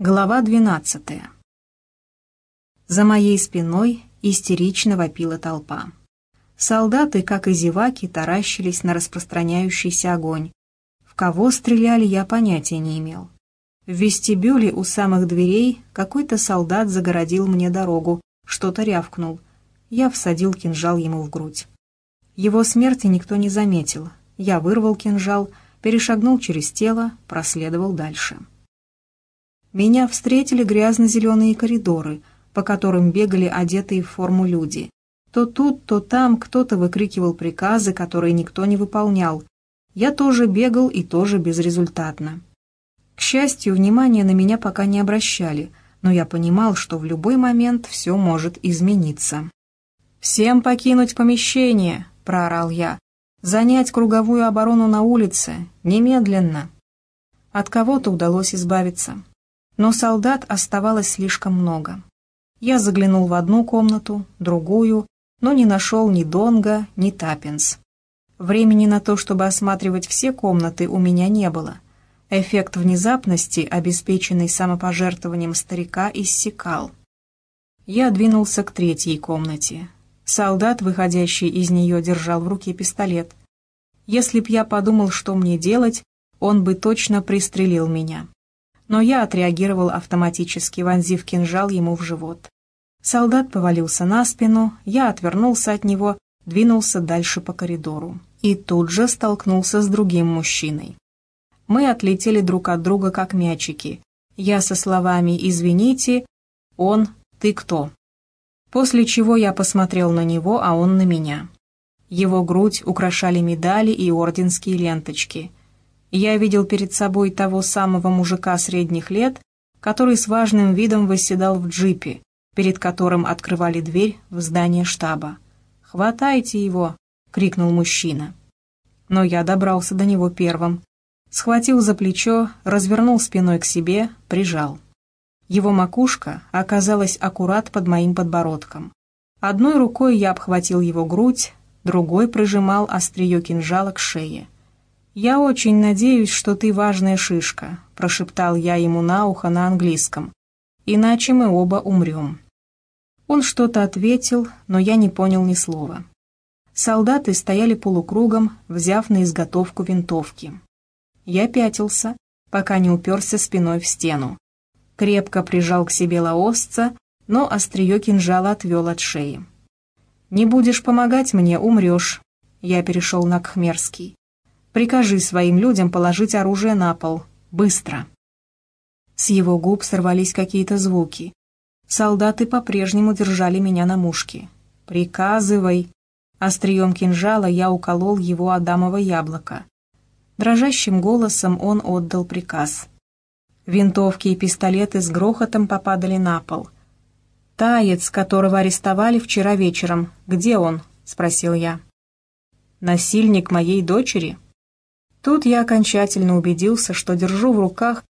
Глава 12. За моей спиной истерично вопила толпа. Солдаты, как и зеваки, таращились на распространяющийся огонь. В кого стреляли, я понятия не имел. В вестибюле у самых дверей какой-то солдат загородил мне дорогу, что-то рявкнул. Я всадил кинжал ему в грудь. Его смерти никто не заметил. Я вырвал кинжал, перешагнул через тело, проследовал дальше. Меня встретили грязно-зеленые коридоры, по которым бегали одетые в форму люди. То тут, то там кто-то выкрикивал приказы, которые никто не выполнял. Я тоже бегал и тоже безрезультатно. К счастью, внимания на меня пока не обращали, но я понимал, что в любой момент все может измениться. «Всем покинуть помещение!» — проорал я. «Занять круговую оборону на улице! Немедленно!» От кого-то удалось избавиться но солдат оставалось слишком много. Я заглянул в одну комнату, другую, но не нашел ни Донга, ни Таппинс. Времени на то, чтобы осматривать все комнаты, у меня не было. Эффект внезапности, обеспеченный самопожертвованием старика, иссякал. Я двинулся к третьей комнате. Солдат, выходящий из нее, держал в руке пистолет. Если б я подумал, что мне делать, он бы точно пристрелил меня но я отреагировал автоматически, вонзив кинжал ему в живот. Солдат повалился на спину, я отвернулся от него, двинулся дальше по коридору. И тут же столкнулся с другим мужчиной. Мы отлетели друг от друга, как мячики. Я со словами «извините», он «ты кто?». После чего я посмотрел на него, а он на меня. Его грудь украшали медали и орденские ленточки – я видел перед собой того самого мужика средних лет, который с важным видом восседал в джипе, перед которым открывали дверь в здание штаба. «Хватайте его!» — крикнул мужчина. Но я добрался до него первым. Схватил за плечо, развернул спиной к себе, прижал. Его макушка оказалась аккурат под моим подбородком. Одной рукой я обхватил его грудь, другой прижимал острие кинжала к шее. «Я очень надеюсь, что ты важная шишка», — прошептал я ему на ухо на английском. «Иначе мы оба умрем». Он что-то ответил, но я не понял ни слова. Солдаты стояли полукругом, взяв на изготовку винтовки. Я пятился, пока не уперся спиной в стену. Крепко прижал к себе лаосца, но острие кинжала отвел от шеи. «Не будешь помогать мне, умрешь», — я перешел на Кхмерский. Прикажи своим людям положить оружие на пол. Быстро!» С его губ сорвались какие-то звуки. Солдаты по-прежнему держали меня на мушке. «Приказывай!» Острием кинжала я уколол его адамово яблоко. Дрожащим голосом он отдал приказ. Винтовки и пистолеты с грохотом попадали на пол. «Таец, которого арестовали вчера вечером, где он?» — спросил я. «Насильник моей дочери?» Тут я окончательно убедился, что держу в руках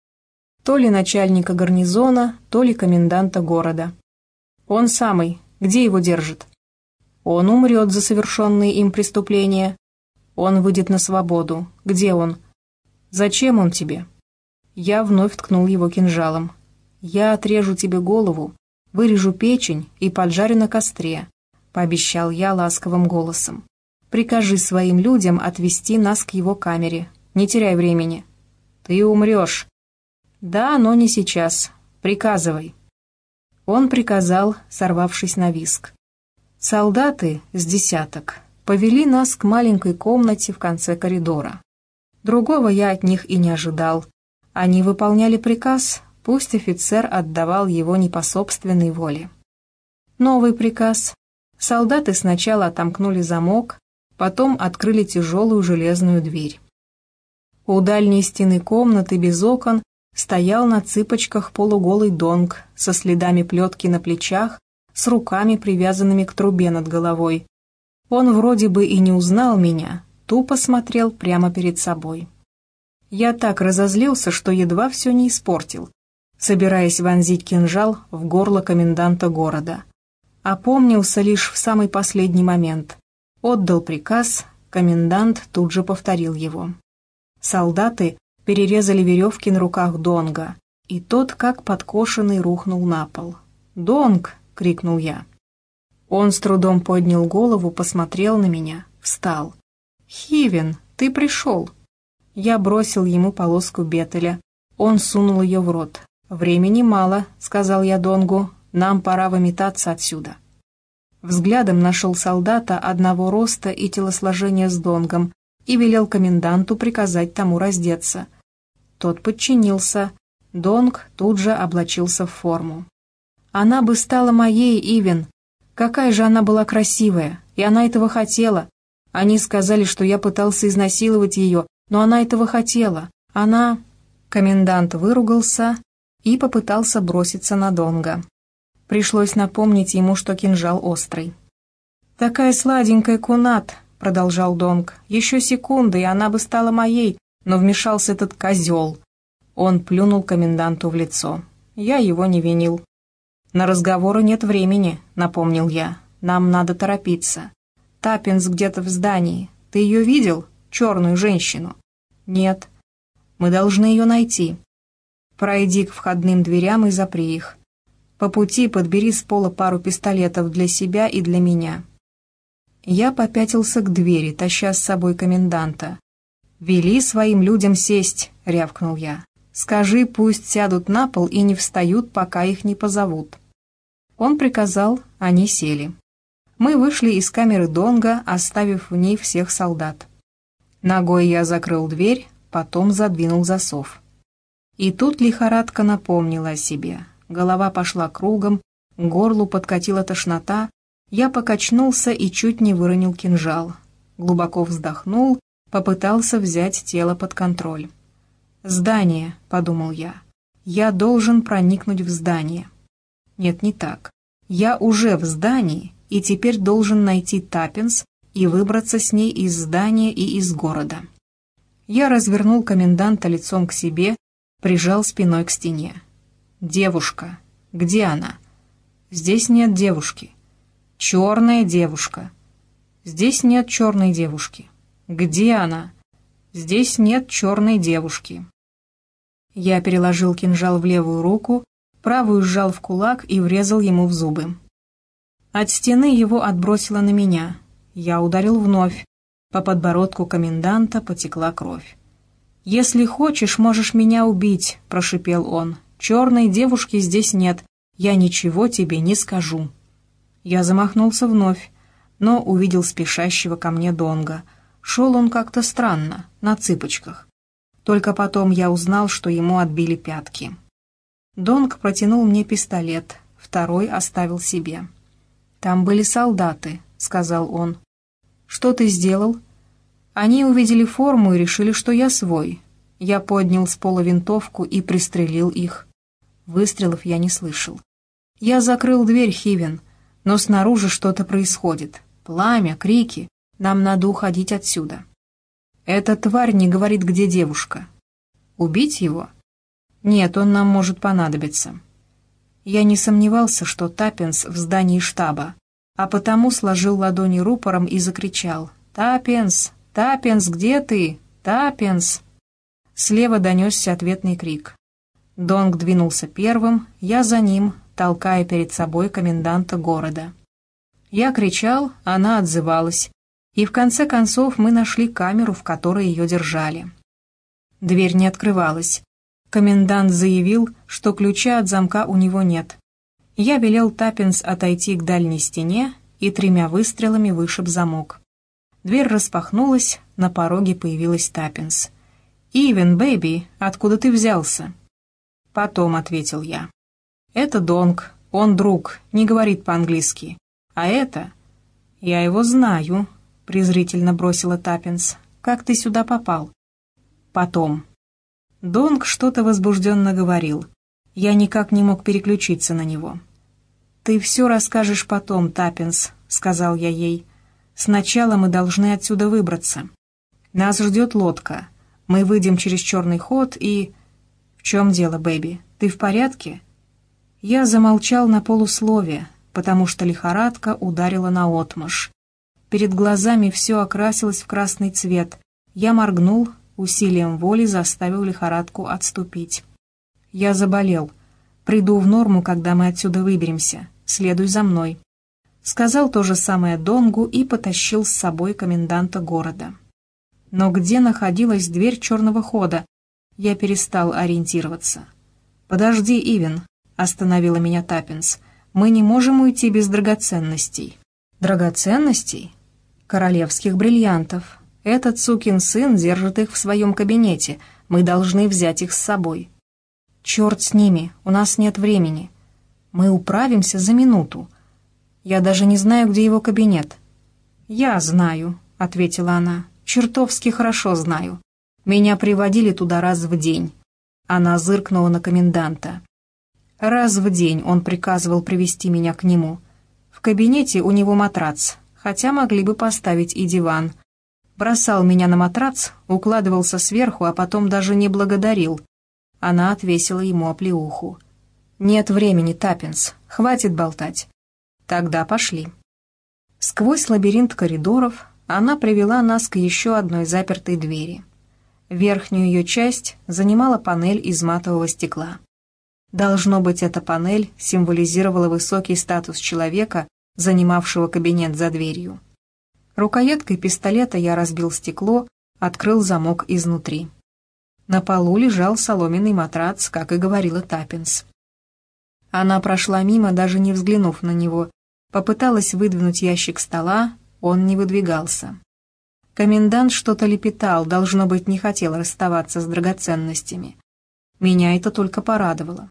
то ли начальника гарнизона, то ли коменданта города. Он самый. Где его держит? Он умрет за совершенные им преступления. Он выйдет на свободу. Где он? Зачем он тебе? Я вновь ткнул его кинжалом. Я отрежу тебе голову, вырежу печень и поджарю на костре, пообещал я ласковым голосом. Прикажи своим людям отвезти нас к его камере. Не теряй времени. Ты умрешь. Да, но не сейчас. Приказывай. Он приказал, сорвавшись на виск. Солдаты с десяток повели нас к маленькой комнате в конце коридора. Другого я от них и не ожидал. Они выполняли приказ, пусть офицер отдавал его не по собственной воле. Новый приказ. Солдаты сначала отомкнули замок, Потом открыли тяжелую железную дверь. У дальней стены комнаты без окон стоял на цыпочках полуголый донг со следами плетки на плечах, с руками, привязанными к трубе над головой. Он вроде бы и не узнал меня, тупо смотрел прямо перед собой. Я так разозлился, что едва все не испортил, собираясь вонзить кинжал в горло коменданта города. Опомнился лишь в самый последний момент. Отдал приказ, комендант тут же повторил его. Солдаты перерезали веревки на руках Донга. и тот, как подкошенный, рухнул на пол. «Донг!» — крикнул я. Он с трудом поднял голову, посмотрел на меня, встал. «Хивен, ты пришел!» Я бросил ему полоску бетеля. Он сунул ее в рот. «Времени мало», — сказал я Донгу. «Нам пора выметаться отсюда». Взглядом нашел солдата одного роста и телосложения с Донгом и велел коменданту приказать тому раздеться. Тот подчинился. Донг тут же облачился в форму. «Она бы стала моей, Ивен. Какая же она была красивая, и она этого хотела. Они сказали, что я пытался изнасиловать ее, но она этого хотела. Она...» Комендант выругался и попытался броситься на Донга. Пришлось напомнить ему, что кинжал острый. «Такая сладенькая кунат», — продолжал Донг. «Еще секунды, и она бы стала моей, но вмешался этот козел». Он плюнул коменданту в лицо. Я его не винил. «На разговоры нет времени», — напомнил я. «Нам надо торопиться. Таппинс где-то в здании. Ты ее видел? Черную женщину?» «Нет». «Мы должны ее найти. Пройди к входным дверям и запри их. По пути подбери с пола пару пистолетов для себя и для меня». Я попятился к двери, таща с собой коменданта. «Вели своим людям сесть», — рявкнул я. «Скажи, пусть сядут на пол и не встают, пока их не позовут». Он приказал, они сели. Мы вышли из камеры Донга, оставив в ней всех солдат. Ногой я закрыл дверь, потом задвинул засов. И тут лихорадка напомнила о себе. Голова пошла кругом, горлу подкатила тошнота, я покачнулся и чуть не выронил кинжал. Глубоко вздохнул, попытался взять тело под контроль. «Здание», — подумал я. «Я должен проникнуть в здание». Нет, не так. Я уже в здании и теперь должен найти Таппинс и выбраться с ней из здания и из города. Я развернул коменданта лицом к себе, прижал спиной к стене. «Девушка. Где она?» «Здесь нет девушки». «Черная девушка». «Здесь нет черной девушки». «Где она?» «Здесь нет черной девушки». Я переложил кинжал в левую руку, правую сжал в кулак и врезал ему в зубы. От стены его отбросило на меня. Я ударил вновь. По подбородку коменданта потекла кровь. «Если хочешь, можешь меня убить», — прошипел он. «Черной девушки здесь нет. Я ничего тебе не скажу». Я замахнулся вновь, но увидел спешащего ко мне Донга. Шел он как-то странно, на цыпочках. Только потом я узнал, что ему отбили пятки. Донг протянул мне пистолет, второй оставил себе. «Там были солдаты», — сказал он. «Что ты сделал?» Они увидели форму и решили, что я свой. Я поднял с пола винтовку и пристрелил их. Выстрелов я не слышал. Я закрыл дверь, Хивен, но снаружи что-то происходит. Пламя, крики. Нам надо уходить отсюда. Эта тварь не говорит, где девушка. Убить его? Нет, он нам может понадобиться. Я не сомневался, что Таппинс в здании штаба, а потому сложил ладони рупором и закричал «Таппинс! «Таппинс, где ты? Таппинс!» Слева донесся ответный крик. Донг двинулся первым, я за ним, толкая перед собой коменданта города. Я кричал, она отзывалась, и в конце концов мы нашли камеру, в которой ее держали. Дверь не открывалась. Комендант заявил, что ключа от замка у него нет. Я велел Таппинс отойти к дальней стене и тремя выстрелами вышиб замок. Дверь распахнулась, на пороге появилась Таппинс. «Ивен, бэби, откуда ты взялся?» «Потом», — ответил я. «Это Донг, он друг, не говорит по-английски. А это...» «Я его знаю», — презрительно бросила Таппинс. «Как ты сюда попал?» «Потом». Донг что-то возбужденно говорил. Я никак не мог переключиться на него. «Ты все расскажешь потом, Таппинс», — сказал я ей. Сначала мы должны отсюда выбраться. Нас ждет лодка. Мы выйдем через черный ход и... Чем дело, Бэби? Ты в порядке? Я замолчал на полуслове, потому что лихорадка ударила на отмашь. Перед глазами все окрасилось в красный цвет. Я моргнул, усилием воли заставил лихорадку отступить. Я заболел. Приду в норму, когда мы отсюда выберемся. Следуй за мной». Сказал то же самое Донгу и потащил с собой коменданта города. Но где находилась дверь черного хода? Я перестал ориентироваться. «Подожди, Ивен», — остановила меня Таппинс. «Мы не можем уйти без драгоценностей». «Драгоценностей?» «Королевских бриллиантов. Этот сукин сын держит их в своем кабинете. Мы должны взять их с собой». «Черт с ними, у нас нет времени. Мы управимся за минуту. Я даже не знаю, где его кабинет». «Я знаю», — ответила она. «Чертовски хорошо знаю. Меня приводили туда раз в день». Она зыркнула на коменданта. Раз в день он приказывал привести меня к нему. В кабинете у него матрац, хотя могли бы поставить и диван. Бросал меня на матрац, укладывался сверху, а потом даже не благодарил. Она отвесила ему оплеуху. «Нет времени, Таппинс, хватит болтать». «Тогда пошли». Сквозь лабиринт коридоров она привела нас к еще одной запертой двери. Верхнюю ее часть занимала панель из матового стекла. Должно быть, эта панель символизировала высокий статус человека, занимавшего кабинет за дверью. Рукояткой пистолета я разбил стекло, открыл замок изнутри. На полу лежал соломенный матрац, как и говорила Таппинс. Она прошла мимо, даже не взглянув на него. Попыталась выдвинуть ящик стола, он не выдвигался. Комендант что-то лепетал, должно быть, не хотел расставаться с драгоценностями. Меня это только порадовало.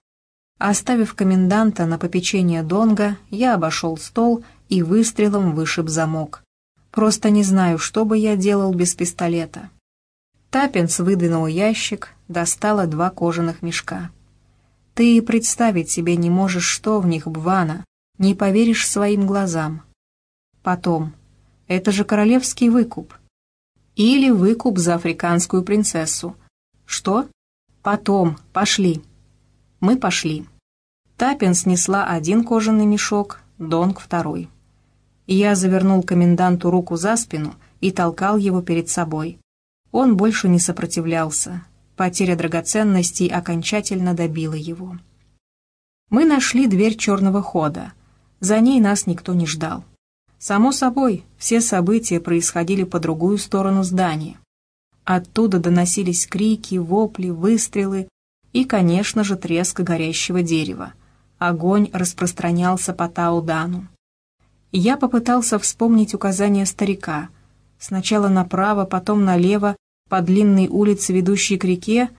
Оставив коменданта на попечение Донга, я обошел стол и выстрелом вышиб замок. Просто не знаю, что бы я делал без пистолета. Таппинс выдвинул ящик, достала два кожаных мешка. Ты и представить себе не можешь, что в них бвана, не поверишь своим глазам. Потом. Это же королевский выкуп. Или выкуп за африканскую принцессу. Что? Потом. Пошли. Мы пошли. Тапин снесла один кожаный мешок, Донг второй. Я завернул коменданту руку за спину и толкал его перед собой. Он больше не сопротивлялся, Потеря драгоценностей окончательно добила его. Мы нашли дверь черного хода. За ней нас никто не ждал. Само собой, все события происходили по другую сторону здания. Оттуда доносились крики, вопли, выстрелы и, конечно же, треск горящего дерева. Огонь распространялся по Таудану. Я попытался вспомнить указания старика. Сначала направо, потом налево, по длинной улице, ведущей к реке,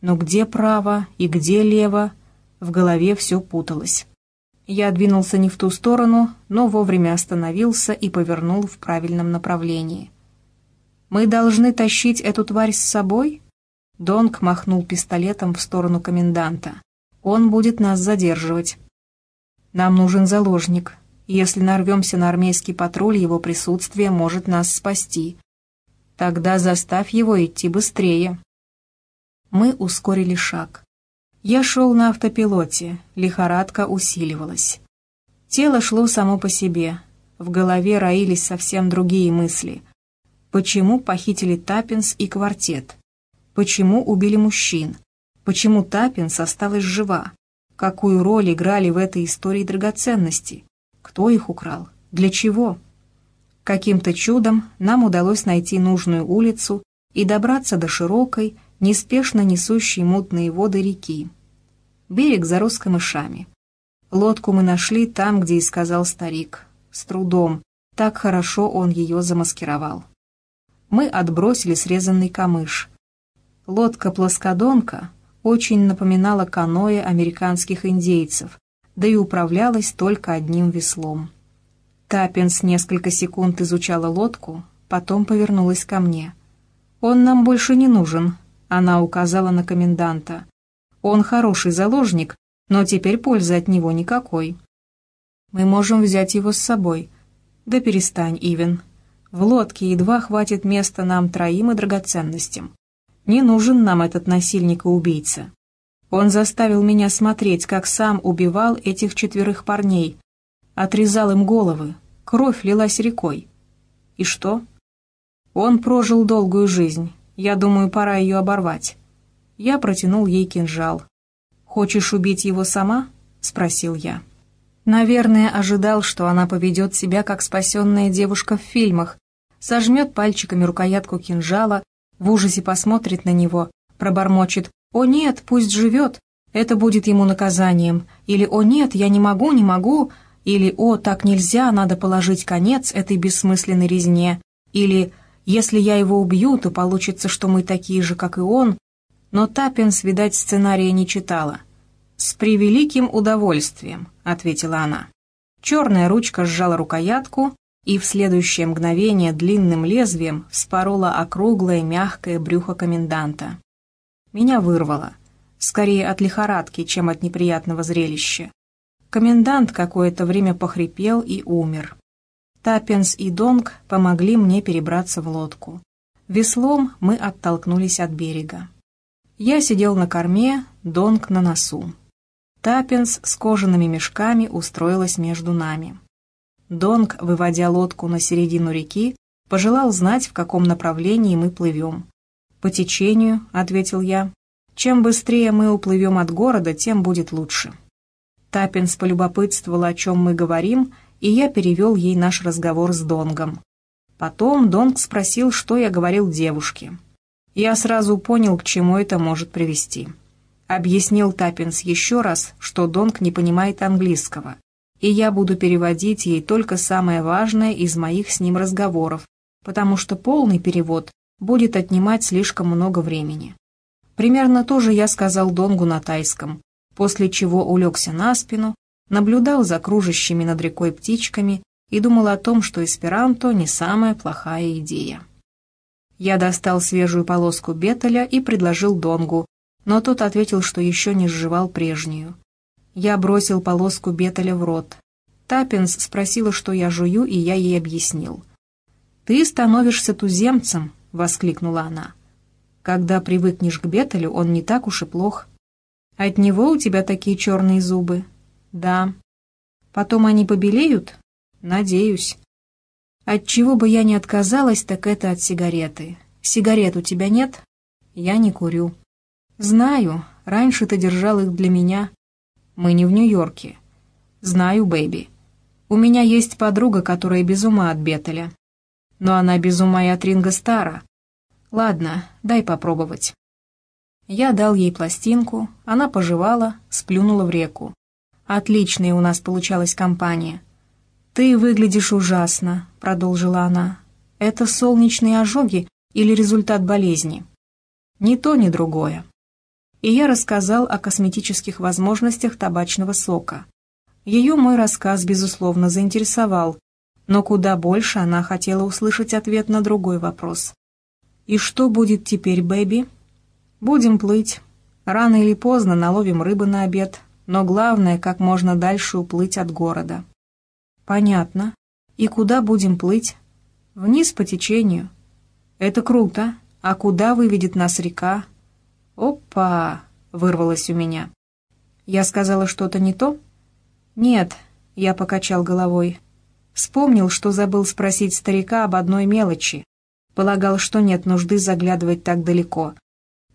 но где право и где лево, в голове все путалось. Я двинулся не в ту сторону, но вовремя остановился и повернул в правильном направлении. «Мы должны тащить эту тварь с собой?» Донг махнул пистолетом в сторону коменданта. «Он будет нас задерживать. Нам нужен заложник. Если нарвемся на армейский патруль, его присутствие может нас спасти. Тогда заставь его идти быстрее. Мы ускорили шаг. Я шел на автопилоте, лихорадка усиливалась. Тело шло само по себе, в голове роились совсем другие мысли. Почему похитили Таппинс и квартет? Почему убили мужчин? Почему Таппинс осталась жива? Какую роль играли в этой истории драгоценности? Кто их украл? Для чего? Каким-то чудом нам удалось найти нужную улицу и добраться до широкой, неспешно несущей мутные воды реки. Берег зарос камышами. Лодку мы нашли там, где и сказал старик. С трудом. Так хорошо он ее замаскировал. Мы отбросили срезанный камыш. Лодка-плоскодонка очень напоминала каноэ американских индейцев, да и управлялась только одним веслом. Таппинс несколько секунд изучала лодку, потом повернулась ко мне. «Он нам больше не нужен», — она указала на коменданта. «Он хороший заложник, но теперь пользы от него никакой. Мы можем взять его с собой». «Да перестань, Ивен. В лодке едва хватит места нам троим и драгоценностям. Не нужен нам этот насильник и убийца. Он заставил меня смотреть, как сам убивал этих четверых парней, отрезал им головы, Кровь лилась рекой. И что? Он прожил долгую жизнь. Я думаю, пора ее оборвать. Я протянул ей кинжал. «Хочешь убить его сама?» — спросил я. Наверное, ожидал, что она поведет себя, как спасенная девушка в фильмах, сожмет пальчиками рукоятку кинжала, в ужасе посмотрит на него, пробормочет «О нет, пусть живет, это будет ему наказанием», или «О нет, я не могу, не могу», или «О, так нельзя, надо положить конец этой бессмысленной резне», или «Если я его убью, то получится, что мы такие же, как и он», но Таппинс, видать, сценария не читала. «С превеликим удовольствием», — ответила она. Черная ручка сжала рукоятку, и в следующее мгновение длинным лезвием вспорола округлое мягкое брюхо коменданта. Меня вырвало. Скорее от лихорадки, чем от неприятного зрелища. Комендант какое-то время похрипел и умер. Таппинс и Донг помогли мне перебраться в лодку. Веслом мы оттолкнулись от берега. Я сидел на корме, Донг на носу. Таппинс с кожаными мешками устроилась между нами. Донг, выводя лодку на середину реки, пожелал знать, в каком направлении мы плывем. «По течению», — ответил я. «Чем быстрее мы уплывем от города, тем будет лучше». Таппинс полюбопытствовал, о чем мы говорим, и я перевел ей наш разговор с Донгом. Потом Донг спросил, что я говорил девушке. Я сразу понял, к чему это может привести. Объяснил Таппинс еще раз, что Донг не понимает английского, и я буду переводить ей только самое важное из моих с ним разговоров, потому что полный перевод будет отнимать слишком много времени. Примерно то же я сказал Донгу на тайском, после чего улегся на спину, наблюдал за кружащими над рекой птичками и думал о том, что эсперанто не самая плохая идея. Я достал свежую полоску бетеля и предложил Донгу, но тот ответил, что еще не сживал прежнюю. Я бросил полоску бетеля в рот. Таппинс спросила, что я жую, и я ей объяснил. «Ты становишься туземцем», — воскликнула она. «Когда привыкнешь к бетелю, он не так уж и плох. От него у тебя такие черные зубы?» «Да». «Потом они побелеют?» «Надеюсь». От чего бы я не отказалась, так это от сигареты. Сигарет у тебя нет? Я не курю. Знаю, раньше ты держал их для меня. Мы не в Нью-Йорке. Знаю, бэйби. У меня есть подруга, которая без ума от Беттеля. Но она без ума и от Ринга Стара. Ладно, дай попробовать. Я дал ей пластинку, она пожевала, сплюнула в реку. Отличная у нас получалась компания. «Ты выглядишь ужасно», — продолжила она. «Это солнечные ожоги или результат болезни?» «Ни то, ни другое». И я рассказал о косметических возможностях табачного сока. Ее мой рассказ, безусловно, заинтересовал, но куда больше она хотела услышать ответ на другой вопрос. «И что будет теперь, Бэби?» «Будем плыть. Рано или поздно наловим рыбы на обед, но главное, как можно дальше уплыть от города». «Понятно. И куда будем плыть?» «Вниз по течению». «Это круто. А куда выведет нас река?» «Опа!» — вырвалось у меня. «Я сказала что-то не то?» «Нет», — я покачал головой. Вспомнил, что забыл спросить старика об одной мелочи. Полагал, что нет нужды заглядывать так далеко.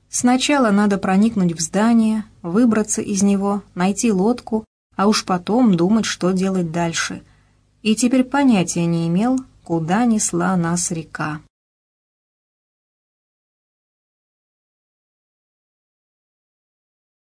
Сначала надо проникнуть в здание, выбраться из него, найти лодку, а уж потом думать, что делать дальше — и теперь понятия не имел, куда несла нас река.